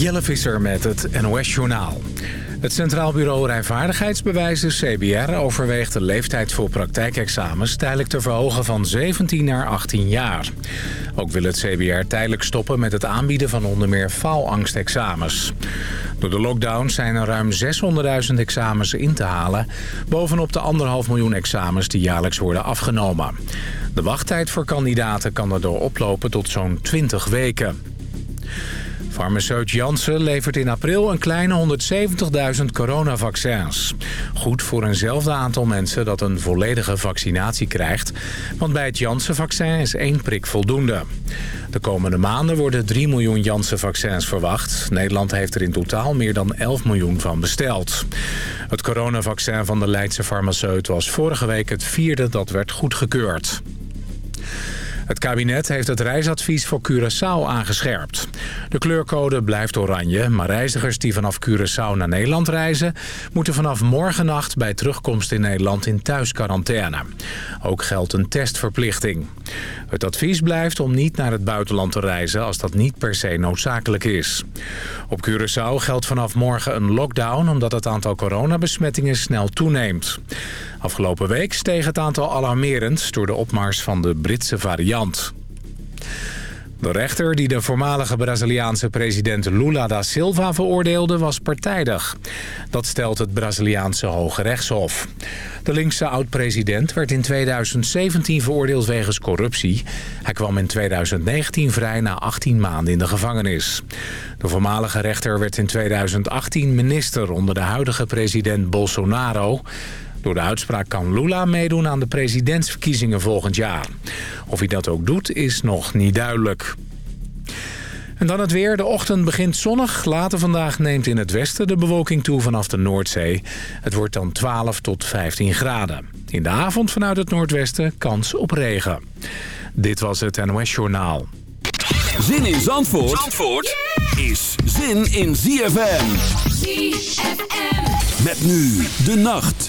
Jelle Visser met het NOS-journaal. Het Centraal Bureau Rijvaardigheidsbewijzen, CBR... overweegt de leeftijd voor praktijkexamens tijdelijk te verhogen van 17 naar 18 jaar. Ook wil het CBR tijdelijk stoppen met het aanbieden van onder meer faalangstexamens. Door de lockdown zijn er ruim 600.000 examens in te halen... bovenop de anderhalf miljoen examens die jaarlijks worden afgenomen. De wachttijd voor kandidaten kan daardoor oplopen tot zo'n 20 weken. Farmaceut Janssen levert in april een kleine 170.000 coronavaccins. Goed voor eenzelfde aantal mensen dat een volledige vaccinatie krijgt. Want bij het Janssen-vaccin is één prik voldoende. De komende maanden worden 3 miljoen Janssen-vaccins verwacht. Nederland heeft er in totaal meer dan 11 miljoen van besteld. Het coronavaccin van de Leidse farmaceut was vorige week het vierde dat werd goedgekeurd. Het kabinet heeft het reisadvies voor Curaçao aangescherpt. De kleurcode blijft oranje, maar reizigers die vanaf Curaçao naar Nederland reizen... moeten vanaf morgennacht bij terugkomst in Nederland in thuisquarantaine. Ook geldt een testverplichting. Het advies blijft om niet naar het buitenland te reizen als dat niet per se noodzakelijk is. Op Curaçao geldt vanaf morgen een lockdown omdat het aantal coronabesmettingen snel toeneemt. Afgelopen week steeg het aantal alarmerend door de opmars van de Britse variant. De rechter die de voormalige Braziliaanse president Lula da Silva veroordeelde was partijdig. Dat stelt het Braziliaanse Hoge Rechtshof. De linkse oud-president werd in 2017 veroordeeld wegens corruptie. Hij kwam in 2019 vrij na 18 maanden in de gevangenis. De voormalige rechter werd in 2018 minister onder de huidige president Bolsonaro... Door de uitspraak kan Lula meedoen aan de presidentsverkiezingen volgend jaar. Of hij dat ook doet, is nog niet duidelijk. En dan het weer. De ochtend begint zonnig. Later vandaag neemt in het westen de bewolking toe vanaf de Noordzee. Het wordt dan 12 tot 15 graden. In de avond vanuit het noordwesten kans op regen. Dit was het NOS Journaal. Zin in Zandvoort, Zandvoort is zin in ZFM. ZFM. Met nu de nacht.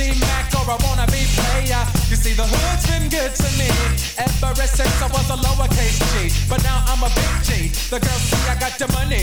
G-Mac or I wanna be player. You see, the hood's been good to me ever since I was a lowercase G. But now I'm a big G. The girls see I got the money.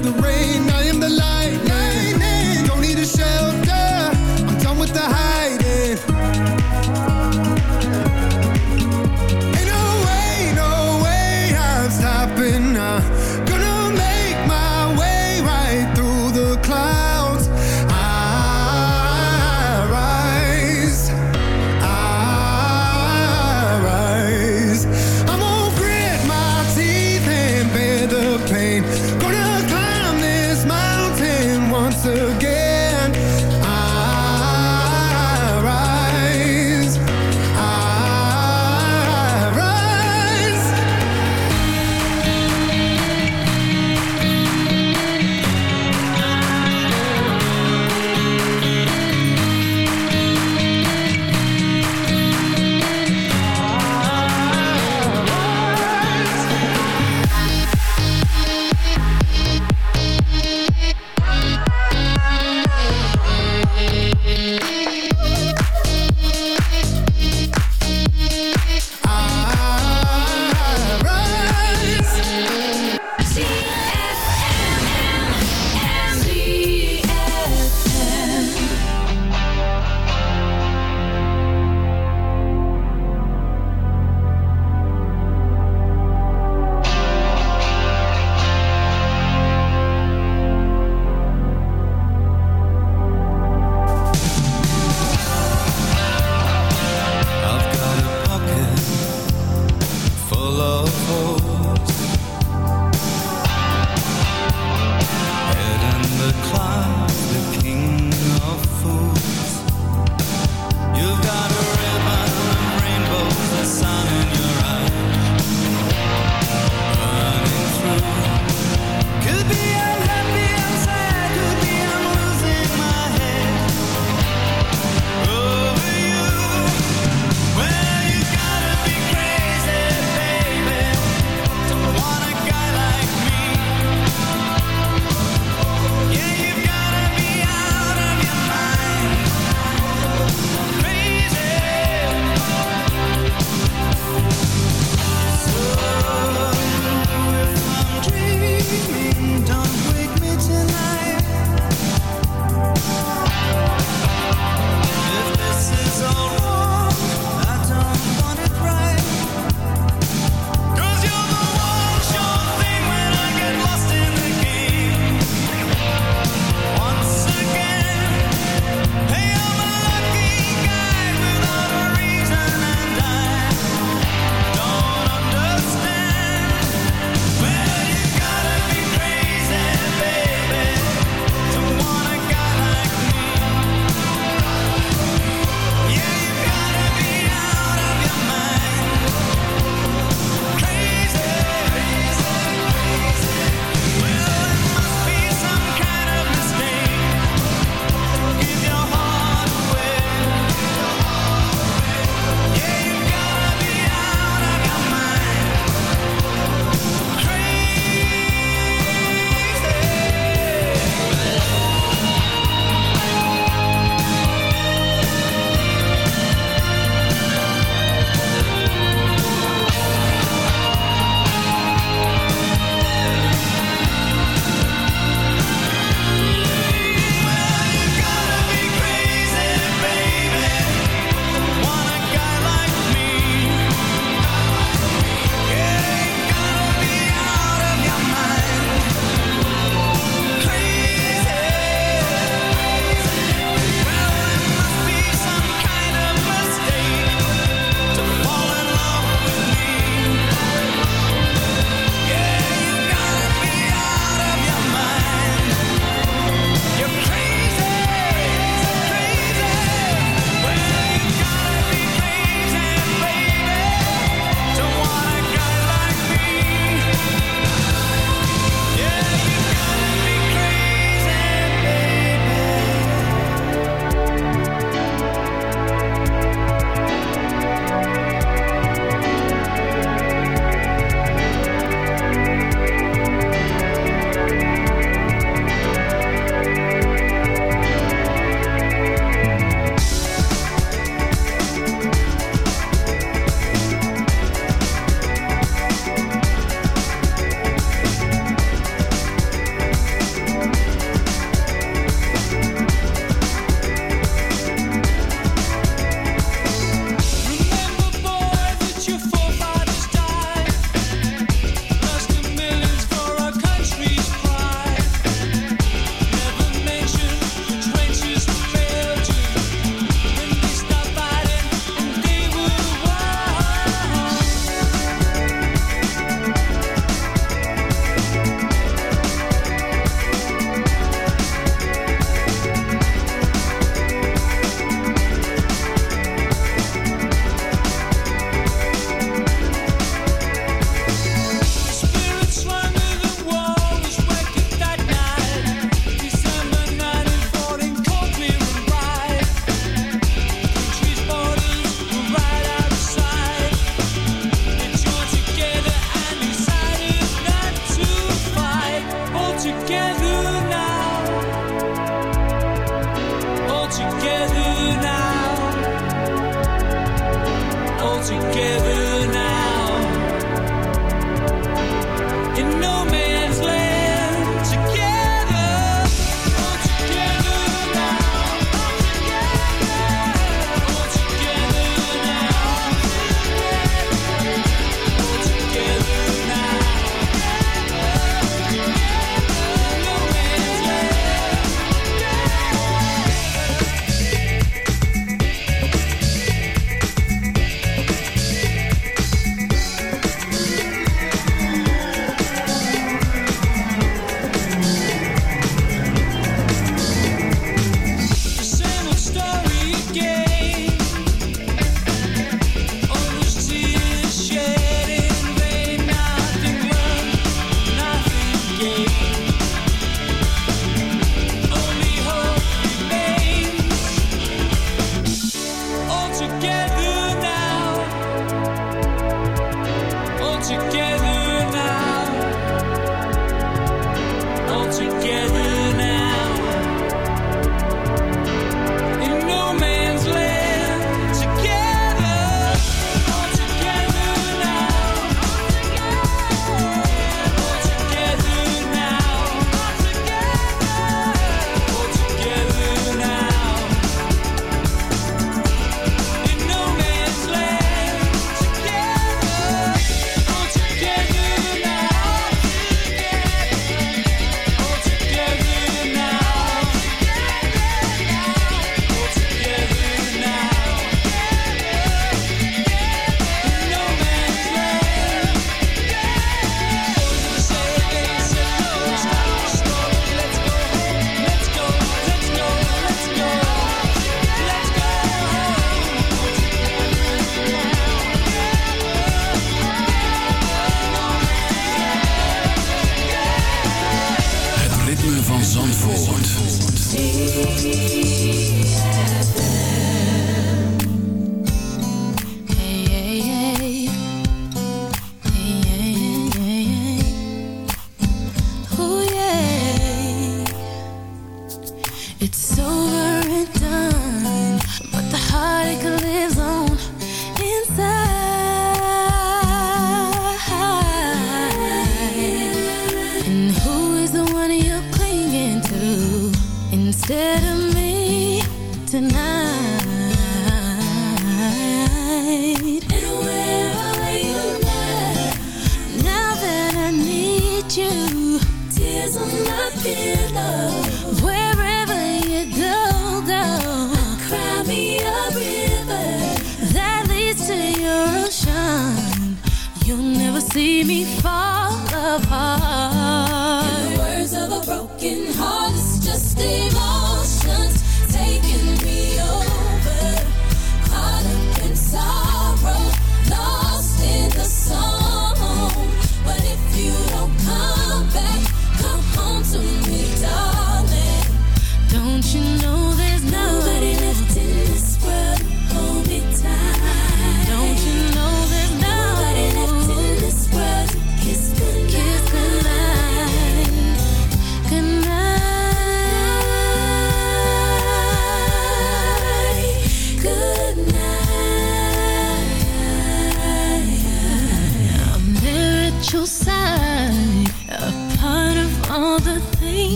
the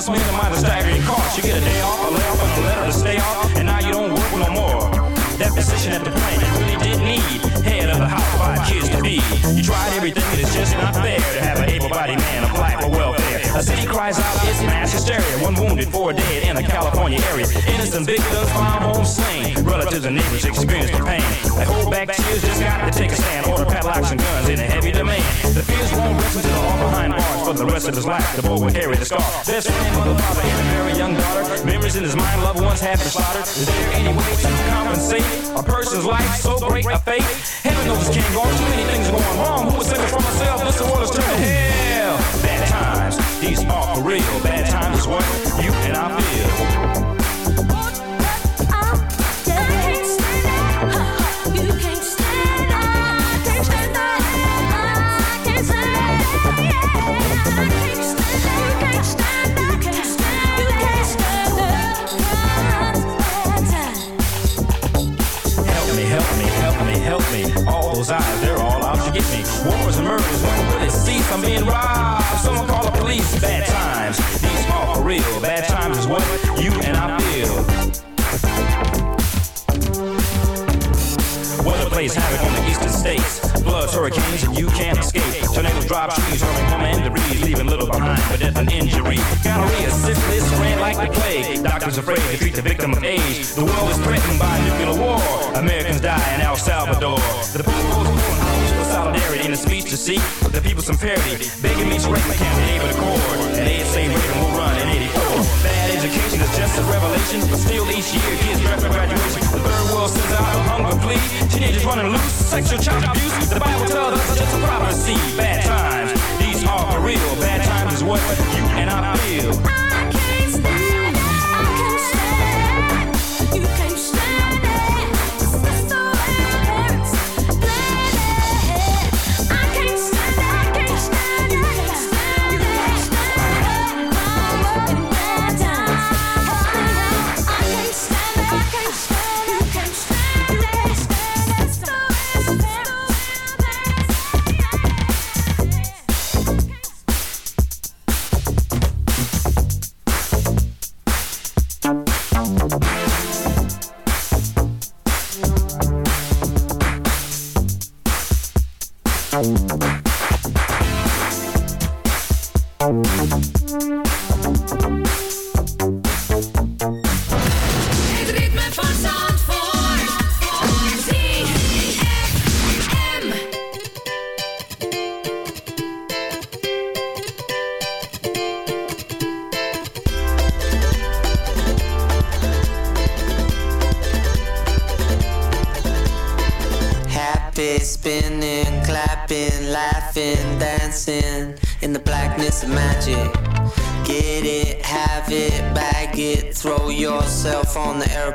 must minimize the staggering cost. You get a day off, a layoff, and a letter to stay off. And now you don't work no more. That position at the plant you really did need. Head of the house, five kids to be. You tried everything, and it's just not fair to have an able-bodied man apply for welfare. A city cries out, it's mass hysteria. One wounded, four dead a California area. Innocent victims found home slain. Relatives and neighbors experience the pain. They hold back tears, just got to take a stand. Order padlocks and guns in a heavy demand. The fears won't rest until all behind bars for the rest of his life. The boy will carry the scar. Best friend, mother, father, and a very young daughter. Memories in his mind, loved ones have been slaughtered. Is there any way to compensate a person's life so great a fate? Heaven knows this can't go on. Too many things are going wrong. Who would save it from myself? This is turning to hell. Bad times, these are for real. Bad times is what you and I feel. You can't stand up I can't stand there, you can't stand up, you can't stand the Help me. All those eyes, they're all to get me. Wars and murders, when will it cease? I'm being robbed. Someone call the police. Bad times, these are for real. Bad times is what you and I feel. Weather plays havoc on the eastern states. Floods, hurricanes, and you can't escape. Tornadoes drop trees, hurling home and debris, leaving little behind for death and injury. Gonorrhea, syphilis, ran like the plague. Doctors afraid to treat the victim of age. The world is threatened by nuclear war. Americans die in El Salvador. The people's speech to seek the people some parity. Begging me to break my camp, able to accord. And they say Reagan will run in 84. Bad education is just a revelation, but still each year kids draft for graduation. The third world sends out a hunger plea. Teenagers running loose, sexual child abuse. The Bible tells us it's just a prophecy. Bad times, these are for real. Bad times is what you and I feel.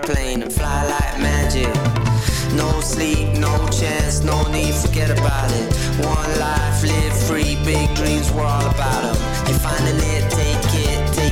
Airplane and fly like magic. No sleep, no chance, no need, forget about it. One life, live free, big dreams, we're all about them. You're finding it,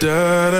da, da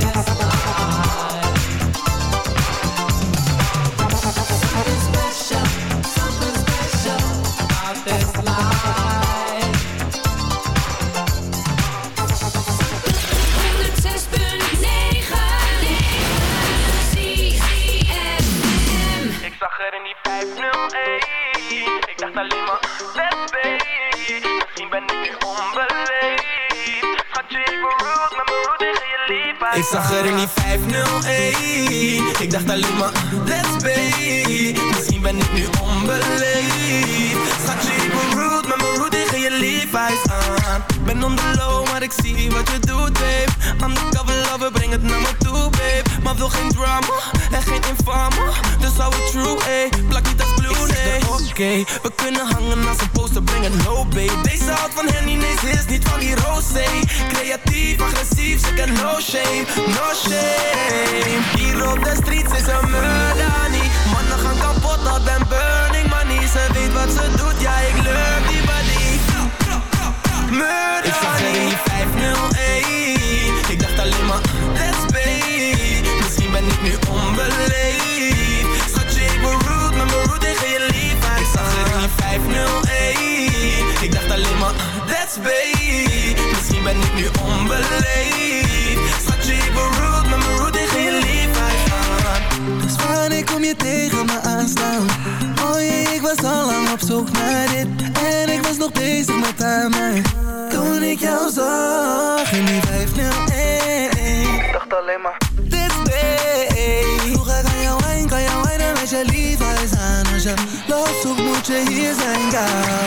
Gracias.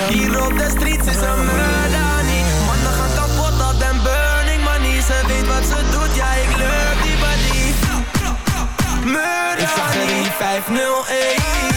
Hier op de streets is een niet. Mannen gaan kapot, dat den burning money. Ze weet wat ze doet, ja ik leuk die body. Murdani. Ik zag er 501.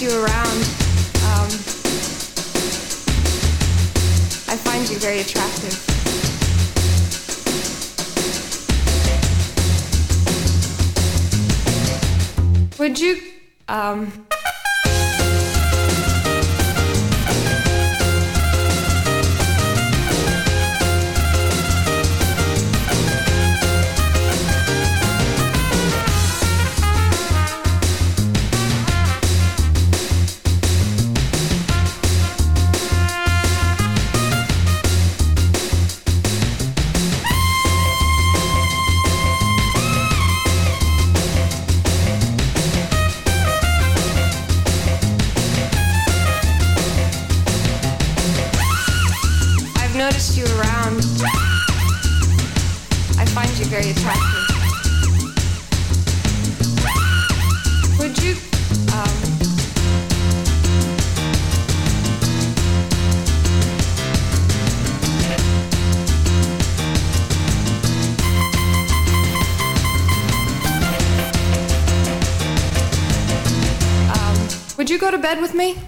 you around. bed with me?